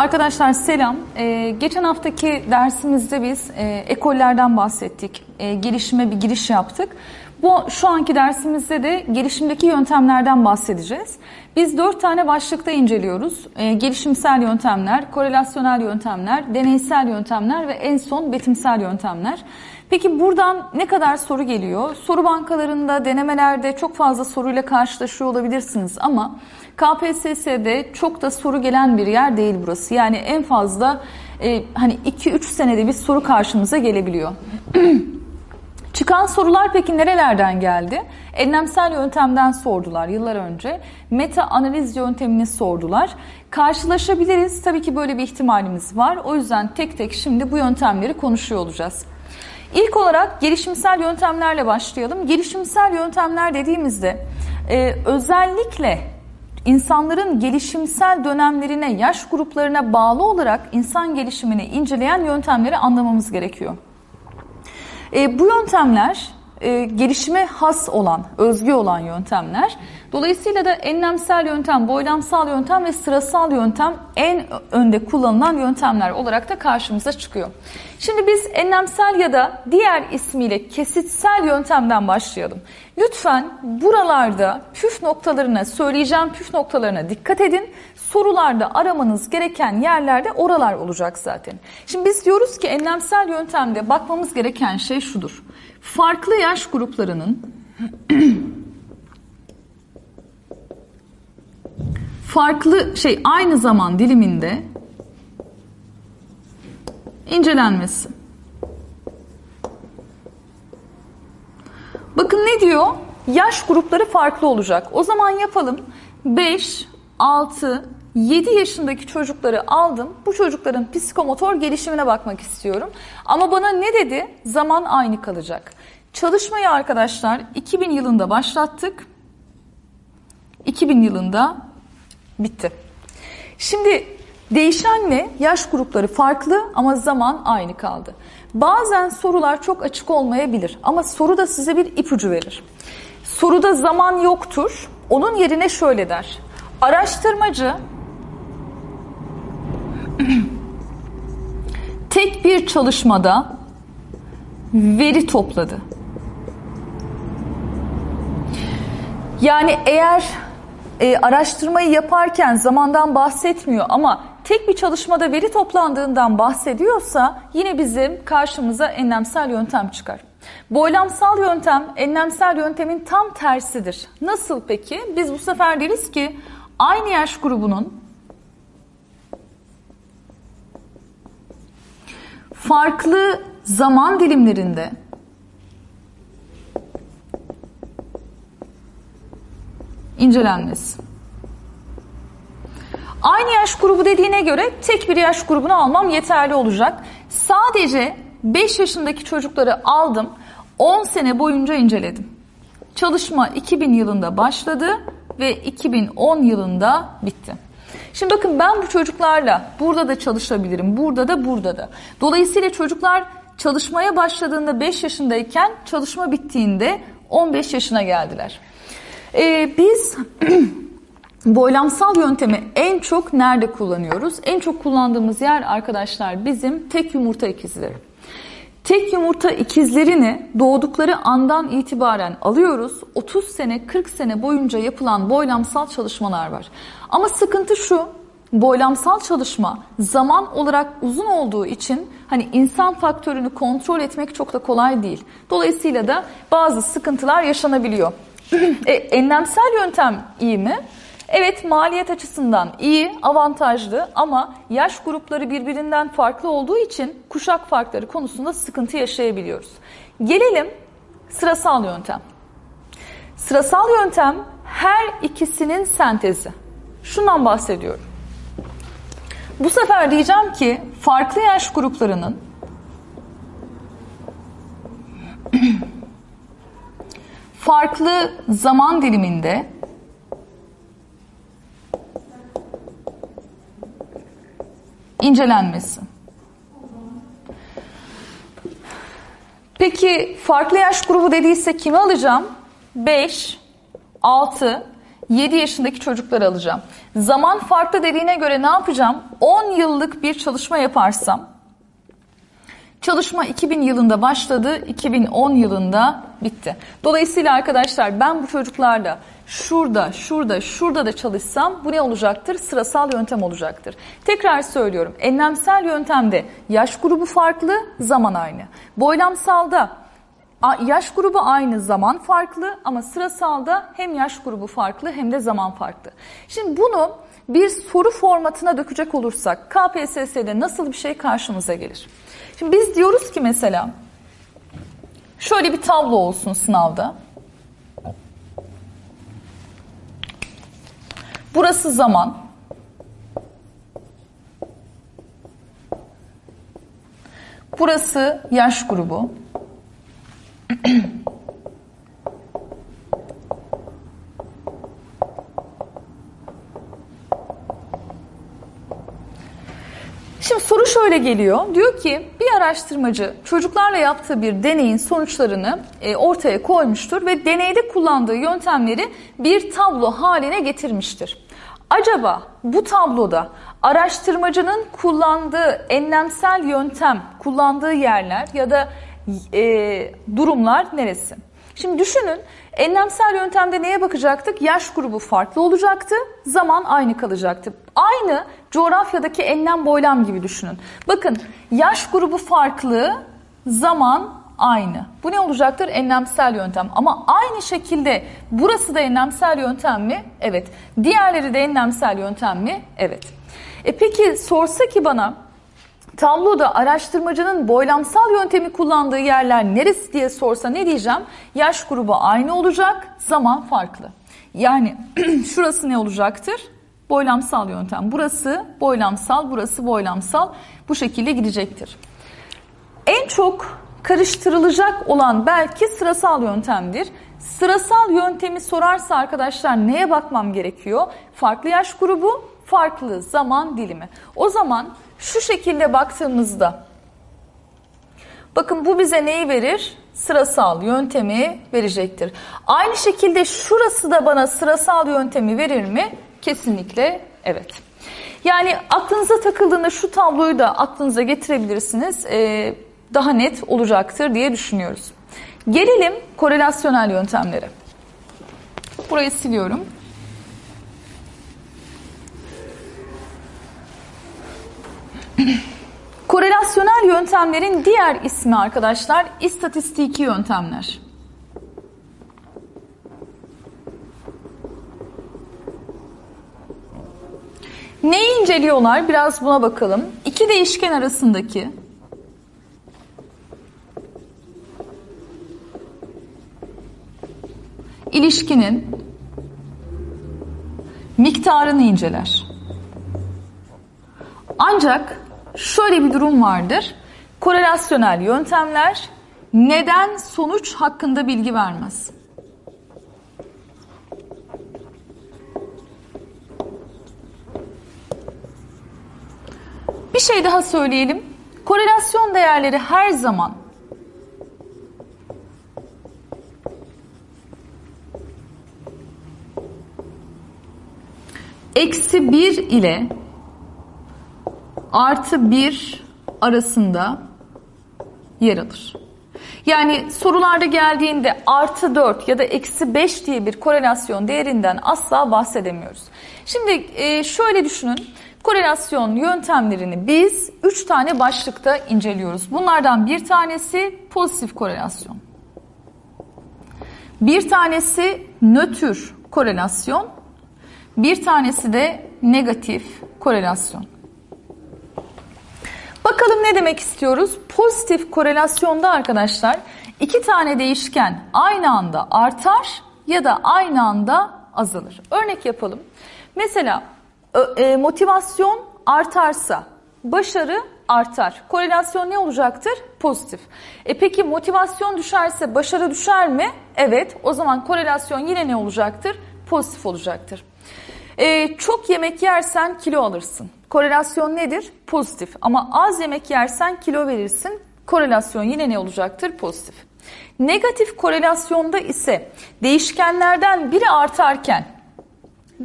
Arkadaşlar selam. Ee, geçen haftaki dersimizde biz e, ekollerden bahsettik. E, gelişime bir giriş yaptık. Bu şu anki dersimizde de gelişimdeki yöntemlerden bahsedeceğiz. Biz dört tane başlıkta inceliyoruz. E, gelişimsel yöntemler, korelasyonel yöntemler, deneysel yöntemler ve en son betimsel yöntemler. Peki buradan ne kadar soru geliyor? Soru bankalarında, denemelerde çok fazla soruyla karşılaşıyor olabilirsiniz ama KPSS'de çok da soru gelen bir yer değil burası. Yani en fazla e, hani 2-3 senede bir soru karşımıza gelebiliyor. Çıkan sorular peki nerelerden geldi? Enlemsel yöntemden sordular yıllar önce. Meta analiz yöntemini sordular. Karşılaşabiliriz. Tabii ki böyle bir ihtimalimiz var. O yüzden tek tek şimdi bu yöntemleri konuşuyor olacağız. İlk olarak gelişimsel yöntemlerle başlayalım. Gelişimsel yöntemler dediğimizde e, özellikle insanların gelişimsel dönemlerine, yaş gruplarına bağlı olarak insan gelişimini inceleyen yöntemleri anlamamız gerekiyor. E, bu yöntemler e, gelişime has olan, özgü olan yöntemler. Dolayısıyla da enlemsel yöntem, boylamsal yöntem ve sırasal yöntem en önde kullanılan yöntemler olarak da karşımıza çıkıyor. Şimdi biz enlemsel ya da diğer ismiyle kesitsel yöntemden başlayalım. Lütfen buralarda püf noktalarına, söyleyeceğim püf noktalarına dikkat edin. Sorularda aramanız gereken yerlerde oralar olacak zaten. Şimdi biz diyoruz ki enlemsel yöntemde bakmamız gereken şey şudur. Farklı yaş gruplarının farklı şey aynı zaman diliminde incelenmesi. Bakın ne diyor? Yaş grupları farklı olacak. O zaman yapalım. 5, 6, 7 yaşındaki çocukları aldım. Bu çocukların psikomotor gelişimine bakmak istiyorum. Ama bana ne dedi? Zaman aynı kalacak. Çalışmayı arkadaşlar 2000 yılında başlattık. 2000 yılında bitti. Şimdi değişenle yaş grupları farklı ama zaman aynı kaldı. Bazen sorular çok açık olmayabilir ama soru da size bir ipucu verir. Soruda zaman yoktur. Onun yerine şöyle der. Araştırmacı tek bir çalışmada veri topladı. Yani eğer e, araştırmayı yaparken zamandan bahsetmiyor ama tek bir çalışmada veri toplandığından bahsediyorsa yine bizim karşımıza enlemsel yöntem çıkar. Boylamsal yöntem enlemsel yöntemin tam tersidir. Nasıl peki? Biz bu sefer deriz ki aynı yaş grubunun farklı zaman dilimlerinde incelenmesi. Aynı yaş grubu dediğine göre tek bir yaş grubunu almam yeterli olacak. Sadece 5 yaşındaki çocukları aldım, 10 sene boyunca inceledim. Çalışma 2000 yılında başladı ve 2010 yılında bitti. Şimdi bakın ben bu çocuklarla burada da çalışabilirim, burada da burada da. Dolayısıyla çocuklar çalışmaya başladığında 5 yaşındayken çalışma bittiğinde 15 yaşına geldiler. Ee, biz boylamsal yöntemi en çok nerede kullanıyoruz? En çok kullandığımız yer arkadaşlar bizim tek yumurta ikizleri. Tek yumurta ikizlerini doğdukları andan itibaren alıyoruz. 30 sene 40 sene boyunca yapılan boylamsal çalışmalar var. Ama sıkıntı şu boylamsal çalışma zaman olarak uzun olduğu için hani insan faktörünü kontrol etmek çok da kolay değil. Dolayısıyla da bazı sıkıntılar yaşanabiliyor. e, enlemsel yöntem iyi mi? Evet maliyet açısından iyi, avantajlı ama yaş grupları birbirinden farklı olduğu için kuşak farkları konusunda sıkıntı yaşayabiliyoruz. Gelelim sırasal yöntem. Sırasal yöntem her ikisinin sentezi. Şundan bahsediyorum. Bu sefer diyeceğim ki farklı yaş gruplarının farklı zaman diliminde incelenmesi. Peki farklı yaş grubu dediyse kimi alacağım? 5, 6, 7 yaşındaki çocukları alacağım. Zaman farklı dediğine göre ne yapacağım? 10 yıllık bir çalışma yaparsam Çalışma 2000 yılında başladı, 2010 yılında bitti. Dolayısıyla arkadaşlar ben bu çocuklarla şurada, şurada, şurada da çalışsam bu ne olacaktır? Sırasal yöntem olacaktır. Tekrar söylüyorum. Enlemsel yöntemde yaş grubu farklı, zaman aynı. Boylamsalda yaş grubu aynı, zaman farklı ama sırasalda hem yaş grubu farklı hem de zaman farklı. Şimdi bunu bir soru formatına dökecek olursak KPSS'de nasıl bir şey karşımıza gelir? Şimdi biz diyoruz ki mesela şöyle bir tablo olsun sınavda. Burası zaman. Burası yaş grubu. Şimdi soru şöyle geliyor. Diyor ki bir araştırmacı çocuklarla yaptığı bir deneyin sonuçlarını e, ortaya koymuştur ve deneyde kullandığı yöntemleri bir tablo haline getirmiştir. Acaba bu tabloda araştırmacının kullandığı enlemsel yöntem, kullandığı yerler ya da e, durumlar neresi? Şimdi düşünün enlemsel yöntemde neye bakacaktık? Yaş grubu farklı olacaktı, zaman aynı kalacaktı. Aynı coğrafyadaki enlem boylam gibi düşünün. Bakın yaş grubu farklı, zaman aynı. Bu ne olacaktır? Enlemsel yöntem. Ama aynı şekilde burası da enlemsel yöntem mi? Evet. Diğerleri de enlemsel yöntem mi? Evet. E peki sorsa ki bana tabloda araştırmacının boylamsal yöntemi kullandığı yerler neresi diye sorsa ne diyeceğim? Yaş grubu aynı olacak, zaman farklı. Yani şurası ne olacaktır? Boylamsal yöntem. Burası boylamsal, burası boylamsal. Bu şekilde gidecektir. En çok karıştırılacak olan belki sırasal yöntemdir. Sırasal yöntemi sorarsa arkadaşlar neye bakmam gerekiyor? Farklı yaş grubu, farklı zaman dilimi. O zaman şu şekilde baktığımızda bakın bu bize neyi verir? Sırasal yöntemi verecektir. Aynı şekilde şurası da bana sırasal yöntemi verir mi? Kesinlikle evet. Yani aklınıza takıldığında şu tabloyu da aklınıza getirebilirsiniz. Ee, daha net olacaktır diye düşünüyoruz. Gelelim korelasyonel yöntemlere. Burayı siliyorum. Korelasyonel yöntemlerin diğer ismi arkadaşlar istatistiki yöntemler. Neyi inceliyorlar? Biraz buna bakalım. İki değişken arasındaki ilişkinin miktarını inceler. Ancak şöyle bir durum vardır. Korelasyonel yöntemler neden sonuç hakkında bilgi vermez. Bir şey daha söyleyelim. Korelasyon değerleri her zaman eksi 1 ile artı 1 arasında yer alır. Yani sorularda geldiğinde artı 4 ya da eksi 5 diye bir korelasyon değerinden asla bahsedemiyoruz. Şimdi e, şöyle düşünün. Korelasyon yöntemlerini biz 3 tane başlıkta inceliyoruz. Bunlardan bir tanesi pozitif korelasyon. Bir tanesi nötr korelasyon. Bir tanesi de negatif korelasyon. Bakalım ne demek istiyoruz? Pozitif korelasyonda arkadaşlar iki tane değişken aynı anda artar ya da aynı anda azalır. Örnek yapalım. Mesela e, motivasyon artarsa başarı artar. Korelasyon ne olacaktır? Pozitif. E peki motivasyon düşerse başarı düşer mi? Evet. O zaman korelasyon yine ne olacaktır? Pozitif olacaktır. E, çok yemek yersen kilo alırsın. Korelasyon nedir? Pozitif. Ama az yemek yersen kilo verirsin. Korelasyon yine ne olacaktır? Pozitif. Negatif korelasyonda ise değişkenlerden biri artarken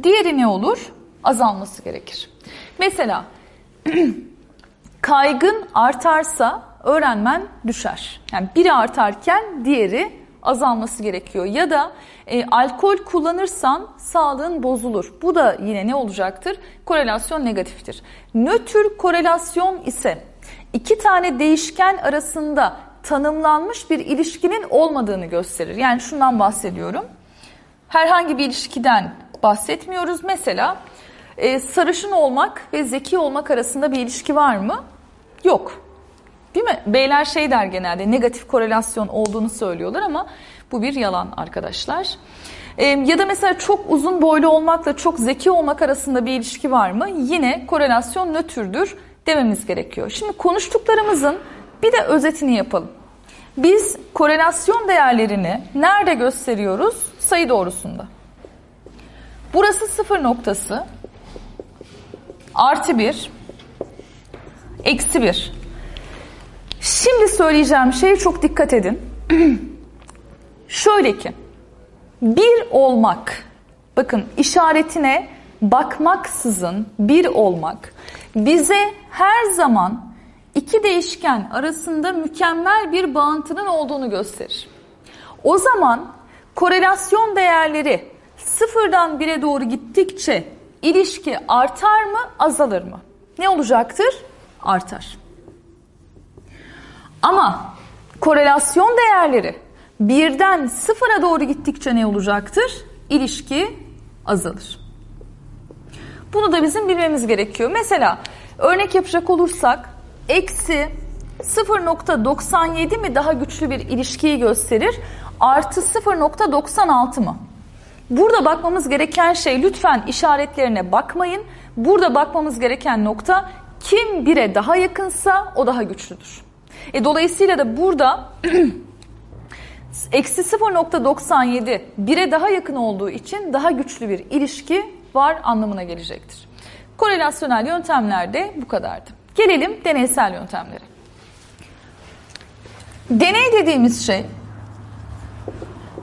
diğeri ne olur? Azalması gerekir. Mesela kaygın artarsa öğrenmen düşer. Yani biri artarken diğeri azalması gerekiyor. Ya da e, alkol kullanırsan sağlığın bozulur. Bu da yine ne olacaktır? Korelasyon negatiftir. Nötr korelasyon ise iki tane değişken arasında tanımlanmış bir ilişkinin olmadığını gösterir. Yani şundan bahsediyorum. Herhangi bir ilişkiden bahsetmiyoruz. Mesela e, sarışın olmak ve zeki olmak arasında bir ilişki var mı? Yok. Değil mi? Beyler şey der genelde negatif korelasyon olduğunu söylüyorlar ama bu bir yalan arkadaşlar. E, ya da mesela çok uzun boylu olmakla çok zeki olmak arasında bir ilişki var mı? Yine korelasyon nötrdür dememiz gerekiyor. Şimdi konuştuklarımızın bir de özetini yapalım. Biz korelasyon değerlerini nerede gösteriyoruz? Sayı doğrusunda. Burası sıfır noktası. Artı bir. Eksi bir. Şimdi söyleyeceğim şeye çok dikkat edin. Şöyle ki. Bir olmak. Bakın işaretine bakmaksızın bir olmak bize her zaman iki değişken arasında mükemmel bir bağıntının olduğunu gösterir. O zaman korelasyon değerleri sıfırdan bire doğru gittikçe ilişki artar mı azalır mı? Ne olacaktır? Artar. Ama korelasyon değerleri birden sıfıra doğru gittikçe ne olacaktır? İlişki azalır. Bunu da bizim bilmemiz gerekiyor. Mesela örnek yapacak olursak eksi 0.97 mi daha güçlü bir ilişkiyi gösterir? Artı 0.96 mı? Burada bakmamız gereken şey lütfen işaretlerine bakmayın. Burada bakmamız gereken nokta kim bire daha yakınsa o daha güçlüdür. E, dolayısıyla da burada eksi 0.97 bire daha yakın olduğu için daha güçlü bir ilişki var anlamına gelecektir. Korelasyonel yöntemlerde bu kadardı. Gelelim deneysel yöntemlere. Deney dediğimiz şey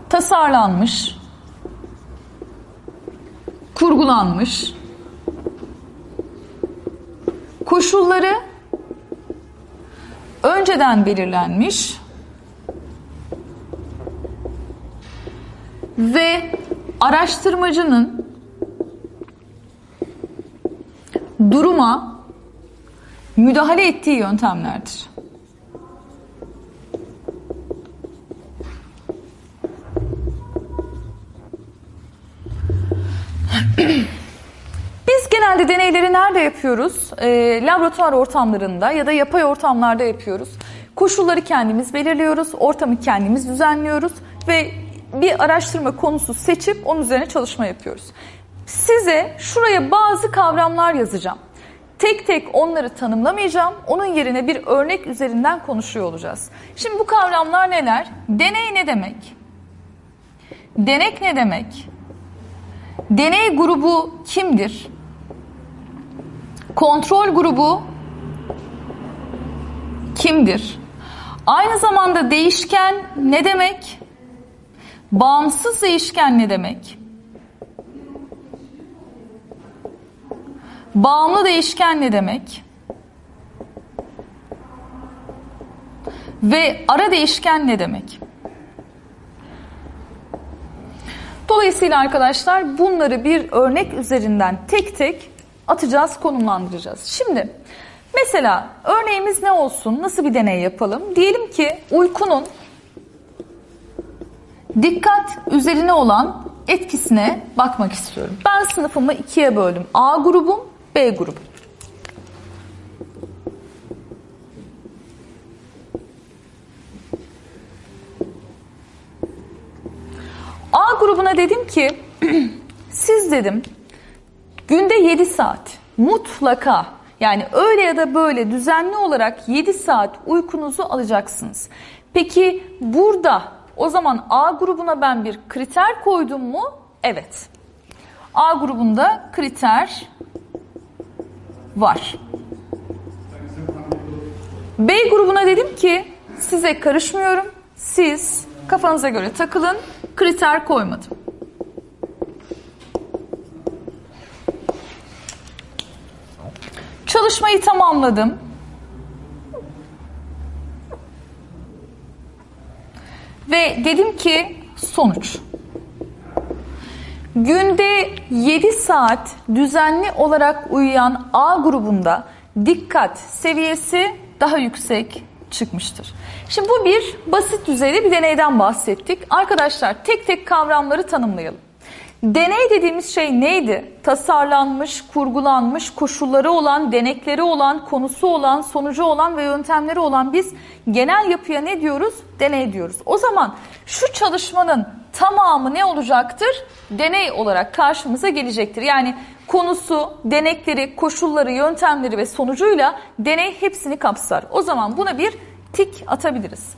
tasarlanmış, kurgulanmış, koşulları önceden belirlenmiş ve araştırmacının duruma müdahale ettiği yöntemlerdir. Biz genelde deneyleri nerede yapıyoruz? E, laboratuvar ortamlarında ya da yapay ortamlarda yapıyoruz. Koşulları kendimiz belirliyoruz, ortamı kendimiz düzenliyoruz ve bir araştırma konusu seçip onun üzerine çalışma yapıyoruz. Size şuraya bazı kavramlar yazacağım. Tek tek onları tanımlamayacağım. Onun yerine bir örnek üzerinden konuşuyor olacağız. Şimdi bu kavramlar neler? Deney ne demek? Denek ne demek? Deney grubu kimdir? Kontrol grubu kimdir? Aynı zamanda değişken ne demek? Bağımsız değişken ne demek? Bağımlı değişken ne demek? Ve ara değişken ne demek? Dolayısıyla arkadaşlar bunları bir örnek üzerinden tek tek atacağız, konumlandıracağız. Şimdi mesela örneğimiz ne olsun? Nasıl bir deney yapalım? Diyelim ki uykunun dikkat üzerine olan etkisine bakmak istiyorum. Ben sınıfımı ikiye böldüm. A grubum, B grubum. A grubuna dedim ki siz dedim günde 7 saat mutlaka yani öyle ya da böyle düzenli olarak 7 saat uykunuzu alacaksınız. Peki burada o zaman A grubuna ben bir kriter koydum mu? Evet. A grubunda kriter var. B grubuna dedim ki size karışmıyorum. Siz kafanıza göre takılın. Kriter koymadım. Çalışmayı tamamladım. Ve dedim ki sonuç. Günde 7 saat düzenli olarak uyuyan A grubunda dikkat seviyesi daha yüksek çıkmıştır. Şimdi bu bir basit düzeyde bir deneyden bahsettik. Arkadaşlar tek tek kavramları tanımlayalım. Deney dediğimiz şey neydi? Tasarlanmış, kurgulanmış, koşulları olan, denekleri olan, konusu olan, sonucu olan ve yöntemleri olan biz genel yapıya ne diyoruz? Deney diyoruz. O zaman şu çalışmanın tamamı ne olacaktır? Deney olarak karşımıza gelecektir. Yani konusu, denekleri, koşulları, yöntemleri ve sonucuyla deney hepsini kapsar. O zaman buna bir tik atabiliriz.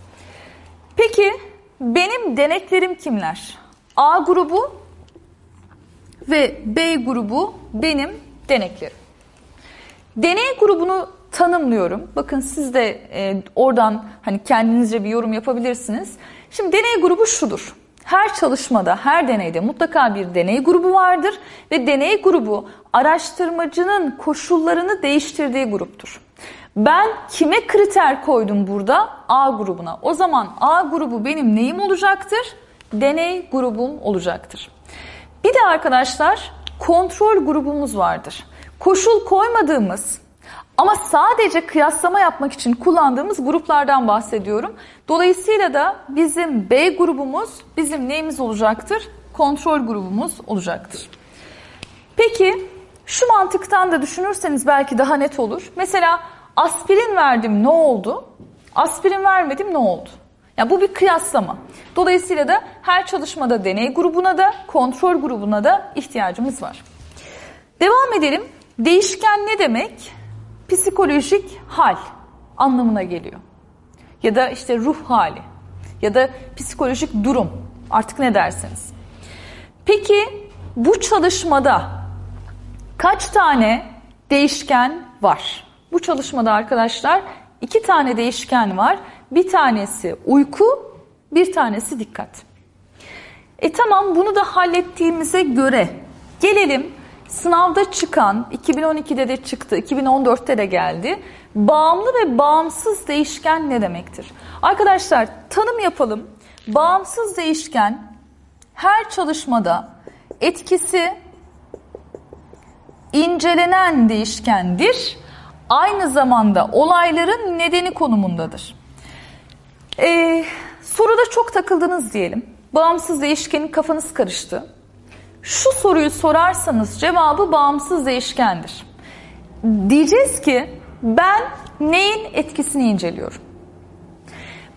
Peki benim deneklerim kimler? A grubu ve B grubu benim deneklerim. Deney grubunu tanımlıyorum. Bakın siz de e, oradan hani kendinizce bir yorum yapabilirsiniz. Şimdi deney grubu şudur. Her çalışmada, her deneyde mutlaka bir deney grubu vardır ve deney grubu araştırmacının koşullarını değiştirdiği gruptur. Ben kime kriter koydum burada? A grubuna. O zaman A grubu benim neyim olacaktır? Deney grubum olacaktır. Bir de arkadaşlar kontrol grubumuz vardır. Koşul koymadığımız ama sadece kıyaslama yapmak için kullandığımız gruplardan bahsediyorum. Dolayısıyla da bizim B grubumuz bizim neyimiz olacaktır? Kontrol grubumuz olacaktır. Peki şu mantıktan da düşünürseniz belki daha net olur. Mesela aspirin verdim ne oldu? Aspirin vermedim ne oldu? Yani bu bir kıyaslama. Dolayısıyla da her çalışmada deney grubuna da kontrol grubuna da ihtiyacımız var. Devam edelim. Değişken ne demek? Psikolojik hal anlamına geliyor. Ya da işte ruh hali ya da psikolojik durum artık ne derseniz. Peki bu çalışmada kaç tane değişken var? Bu çalışmada arkadaşlar iki tane değişken var. Bir tanesi uyku, bir tanesi dikkat. E tamam bunu da hallettiğimize göre gelelim sınavda çıkan 2012'de de çıktı, 2014'te de geldi. Bağımlı ve bağımsız değişken ne demektir? Arkadaşlar tanım yapalım. Bağımsız değişken her çalışmada etkisi incelenen değişkendir. Aynı zamanda olayların nedeni konumundadır. Ee, soruda çok takıldınız diyelim. Bağımsız değişkenin kafanız karıştı. Şu soruyu sorarsanız cevabı bağımsız değişkendir. Diyeceğiz ki ben neyin etkisini inceliyorum?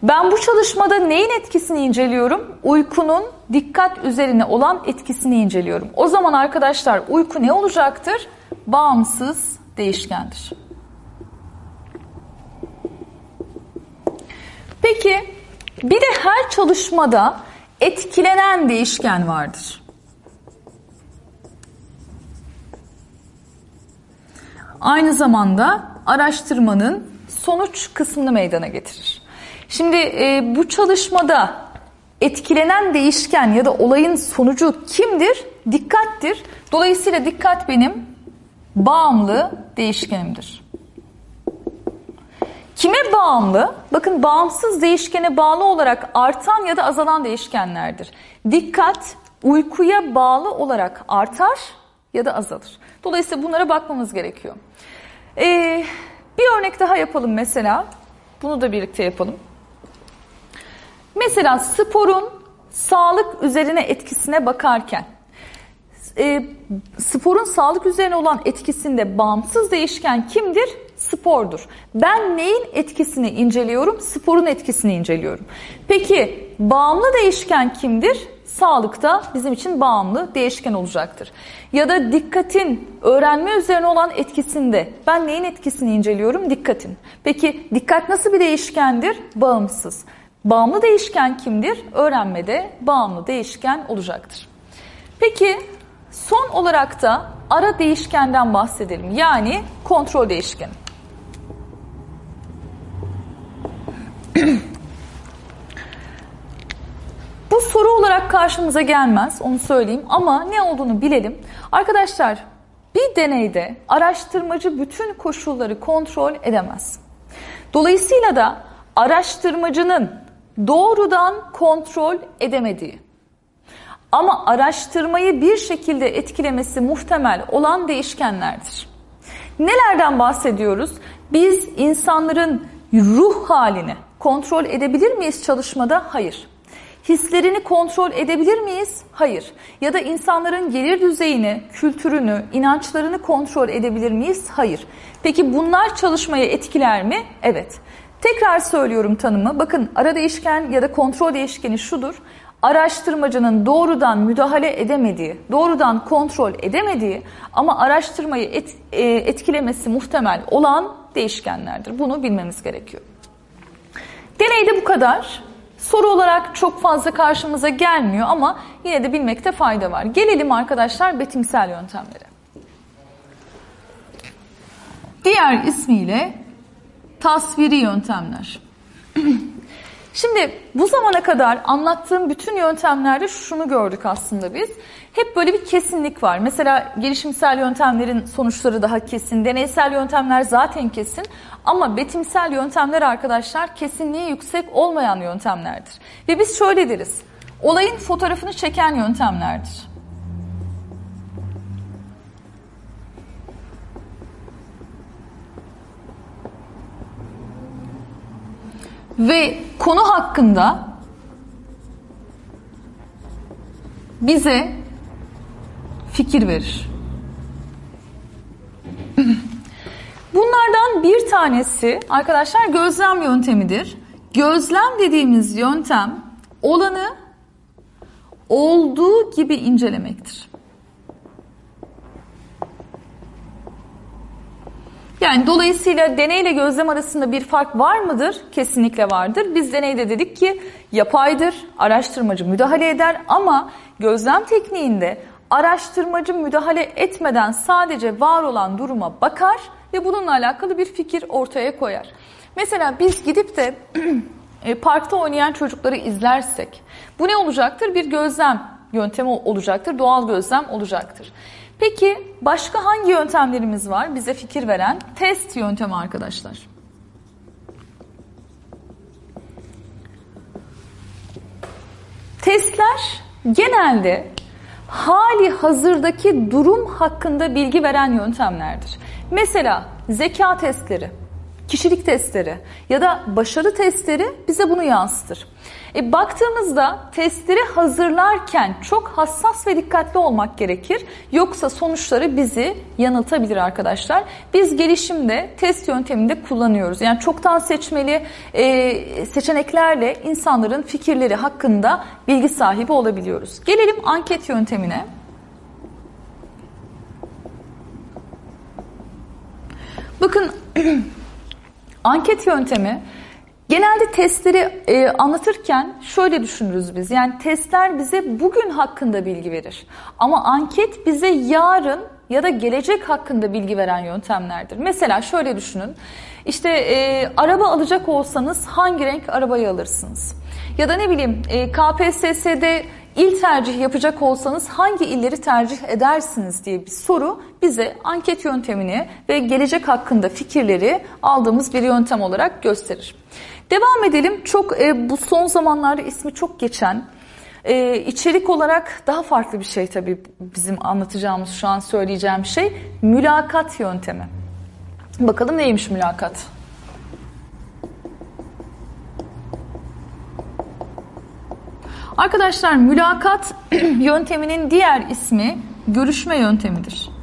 Ben bu çalışmada neyin etkisini inceliyorum? Uykunun dikkat üzerine olan etkisini inceliyorum. O zaman arkadaşlar uyku ne olacaktır? Bağımsız değişkendir. Peki bir de her çalışmada etkilenen değişken vardır. Aynı zamanda araştırmanın sonuç kısmını meydana getirir. Şimdi e, bu çalışmada etkilenen değişken ya da olayın sonucu kimdir? Dikkattir. Dolayısıyla dikkat benim bağımlı değişkenimdir. Kime bağımlı? Bakın bağımsız değişkene bağlı olarak artan ya da azalan değişkenlerdir. Dikkat uykuya bağlı olarak artar ya da azalır. Dolayısıyla bunlara bakmamız gerekiyor. Ee, bir örnek daha yapalım mesela. Bunu da birlikte yapalım. Mesela sporun sağlık üzerine etkisine bakarken e, sporun sağlık üzerine olan etkisinde bağımsız değişken kimdir? Spordur. Ben neyin etkisini inceliyorum? Sporun etkisini inceliyorum. Peki bağımlı değişken kimdir? Sağlıkta bizim için bağımlı değişken olacaktır. Ya da dikkatin öğrenme üzerine olan etkisinde ben neyin etkisini inceliyorum? Dikkatin. Peki dikkat nasıl bir değişkendir? Bağımsız. Bağımlı değişken kimdir? Öğrenmede bağımlı değişken olacaktır. Peki son olarak da ara değişkenden bahsedelim. Yani kontrol değişkeni. Bu soru olarak karşımıza gelmez onu söyleyeyim ama ne olduğunu bilelim. Arkadaşlar Bir deneyde araştırmacı bütün koşulları kontrol edemez. Dolayısıyla da araştırmacının doğrudan kontrol edemediği ama araştırmayı bir şekilde etkilemesi muhtemel olan değişkenlerdir. Nelerden bahsediyoruz? Biz insanların ruh halini kontrol edebilir miyiz çalışmada? Hayır. Hislerini kontrol edebilir miyiz? Hayır. Ya da insanların gelir düzeyini, kültürünü, inançlarını kontrol edebilir miyiz? Hayır. Peki bunlar çalışmayı etkiler mi? Evet. Tekrar söylüyorum tanımı. Bakın ara değişken ya da kontrol değişkeni şudur. Araştırmacının doğrudan müdahale edemediği, doğrudan kontrol edemediği ama araştırmayı et, e, etkilemesi muhtemel olan değişkenlerdir. Bunu bilmemiz gerekiyor. Deneyde bu kadar. Soru olarak çok fazla karşımıza gelmiyor ama yine de bilmekte fayda var. Gelelim arkadaşlar betimsel yöntemlere. Diğer ismiyle tasviri yöntemler. Şimdi bu zamana kadar anlattığım bütün yöntemlerde şunu gördük aslında biz. Hep böyle bir kesinlik var. Mesela gelişimsel yöntemlerin sonuçları daha kesin, deneysel yöntemler zaten kesin. Ama betimsel yöntemler arkadaşlar kesinliği yüksek olmayan yöntemlerdir. Ve biz şöyle deriz. Olayın fotoğrafını çeken yöntemlerdir. Ve konu hakkında bize fikir verir. Bunlardan bir tanesi arkadaşlar gözlem yöntemidir. Gözlem dediğimiz yöntem olanı olduğu gibi incelemektir. Yani dolayısıyla deneyle gözlem arasında bir fark var mıdır? Kesinlikle vardır. Biz deneyde dedik ki yapaydır, araştırmacı müdahale eder ama gözlem tekniğinde araştırmacı müdahale etmeden sadece var olan duruma bakar ve bununla alakalı bir fikir ortaya koyar. Mesela biz gidip de e, parkta oynayan çocukları izlersek bu ne olacaktır? Bir gözlem yöntemi olacaktır, doğal gözlem olacaktır. Peki başka hangi yöntemlerimiz var bize fikir veren? Test yöntemi arkadaşlar. Testler genelde hali hazırdaki durum hakkında bilgi veren yöntemlerdir. Mesela zeka testleri, kişilik testleri ya da başarı testleri bize bunu yansıtır. E, baktığımızda testleri hazırlarken çok hassas ve dikkatli olmak gerekir. Yoksa sonuçları bizi yanıltabilir arkadaşlar. Biz gelişimde test yönteminde kullanıyoruz. Yani çoktan seçmeli e, seçeneklerle insanların fikirleri hakkında bilgi sahibi olabiliyoruz. Gelelim anket yöntemine. Bakın anket yöntemi Genelde testleri e, anlatırken şöyle düşünürüz biz. Yani testler bize bugün hakkında bilgi verir. Ama anket bize yarın ya da gelecek hakkında bilgi veren yöntemlerdir. Mesela şöyle düşünün. İşte e, araba alacak olsanız hangi renk arabayı alırsınız? Ya da ne bileyim e, KPSS'de il tercih yapacak olsanız hangi illeri tercih edersiniz diye bir soru bize anket yöntemini ve gelecek hakkında fikirleri aldığımız bir yöntem olarak gösterir. Devam edelim. Çok e, bu son zamanlarda ismi çok geçen, e, içerik olarak daha farklı bir şey tabii bizim anlatacağımız şu an söyleyeceğim şey mülakat yöntemi. Bakalım neymiş mülakat? Arkadaşlar mülakat yönteminin diğer ismi görüşme yöntemidir.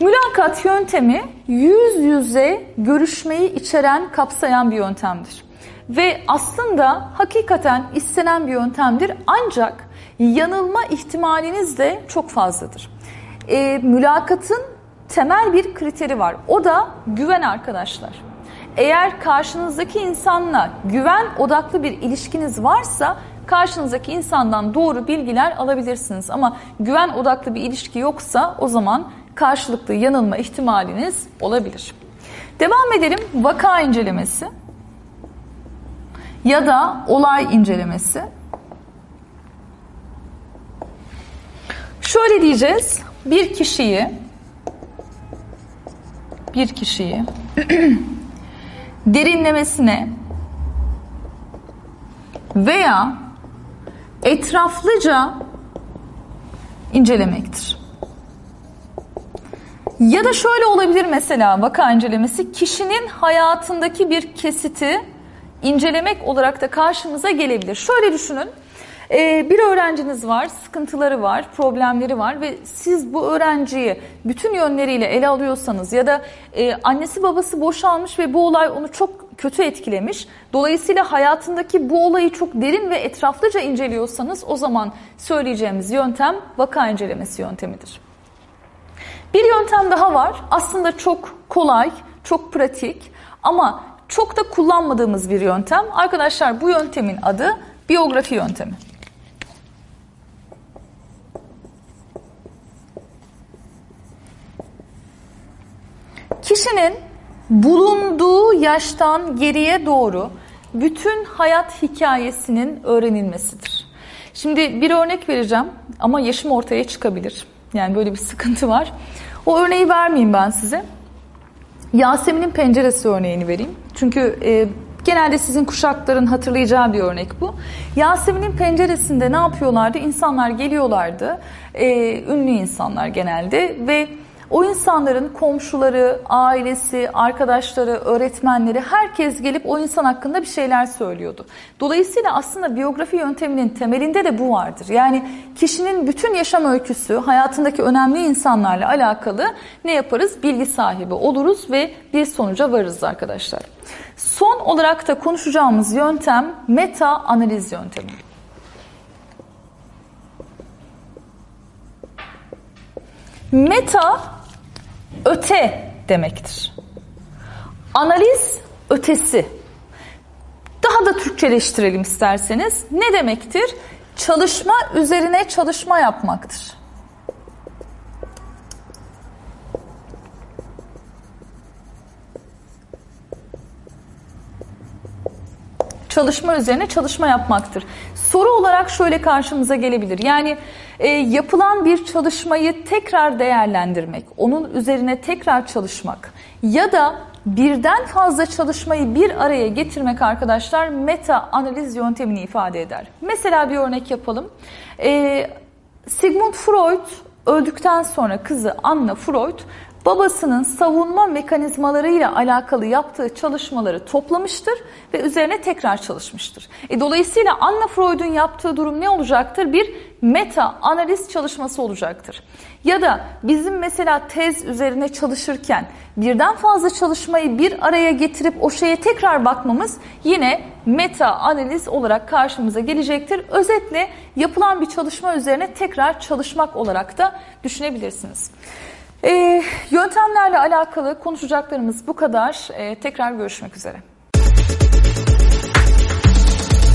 Mülakat yöntemi yüz yüze görüşmeyi içeren, kapsayan bir yöntemdir. Ve aslında hakikaten istenen bir yöntemdir ancak yanılma ihtimaliniz de çok fazladır. E, mülakatın temel bir kriteri var. O da güven arkadaşlar. Eğer karşınızdaki insanla güven odaklı bir ilişkiniz varsa karşınızdaki insandan doğru bilgiler alabilirsiniz. Ama güven odaklı bir ilişki yoksa o zaman karşılıklı yanılma ihtimaliniz olabilir. Devam edelim vaka incelemesi ya da olay incelemesi. Şöyle diyeceğiz. Bir kişiyi bir kişiyi derinlemesine veya etraflıca incelemektir. Ya da şöyle olabilir mesela vaka incelemesi kişinin hayatındaki bir kesiti incelemek olarak da karşımıza gelebilir. Şöyle düşünün. Ee, bir öğrenciniz var, sıkıntıları var, problemleri var ve siz bu öğrenciyi bütün yönleriyle ele alıyorsanız ya da e, annesi babası boşalmış ve bu olay onu çok kötü etkilemiş. Dolayısıyla hayatındaki bu olayı çok derin ve etraflıca inceliyorsanız o zaman söyleyeceğimiz yöntem vaka incelemesi yöntemidir. Bir yöntem daha var. Aslında çok kolay, çok pratik ama çok da kullanmadığımız bir yöntem. Arkadaşlar bu yöntemin adı biyografi yöntemi. Kişinin bulunduğu yaştan geriye doğru bütün hayat hikayesinin öğrenilmesidir. Şimdi bir örnek vereceğim ama yaşım ortaya çıkabilir. Yani böyle bir sıkıntı var. O örneği vermeyeyim ben size. Yasemin'in penceresi örneğini vereyim. Çünkü e, genelde sizin kuşakların hatırlayacağı bir örnek bu. Yasemin'in penceresinde ne yapıyorlardı? İnsanlar geliyorlardı. E, ünlü insanlar genelde ve o insanların komşuları, ailesi, arkadaşları, öğretmenleri herkes gelip o insan hakkında bir şeyler söylüyordu. Dolayısıyla aslında biyografi yönteminin temelinde de bu vardır. Yani kişinin bütün yaşam öyküsü, hayatındaki önemli insanlarla alakalı ne yaparız? Bilgi sahibi oluruz ve bir sonuca varırız arkadaşlar. Son olarak da konuşacağımız yöntem meta analiz yöntemi. Meta öte demektir. Analiz ötesi. Daha da Türkçeleştirelim isterseniz. Ne demektir? Çalışma üzerine çalışma yapmaktır. çalışma üzerine çalışma yapmaktır. Soru olarak şöyle karşımıza gelebilir. Yani e, yapılan bir çalışmayı tekrar değerlendirmek, onun üzerine tekrar çalışmak ya da birden fazla çalışmayı bir araya getirmek arkadaşlar meta analiz yöntemini ifade eder. Mesela bir örnek yapalım. E, Sigmund Freud öldükten sonra kızı Anna Freud babasının savunma mekanizmalarıyla alakalı yaptığı çalışmaları toplamıştır ve üzerine tekrar çalışmıştır. E, dolayısıyla Anna Freud'un yaptığı durum ne olacaktır? Bir meta analiz çalışması olacaktır. Ya da bizim mesela tez üzerine çalışırken birden fazla çalışmayı bir araya getirip o şeye tekrar bakmamız yine meta analiz olarak karşımıza gelecektir. Özetle yapılan bir çalışma üzerine tekrar çalışmak olarak da düşünebilirsiniz. E, yöntemlerle alakalı konuşacaklarımız bu kadar. E, tekrar görüşmek üzere.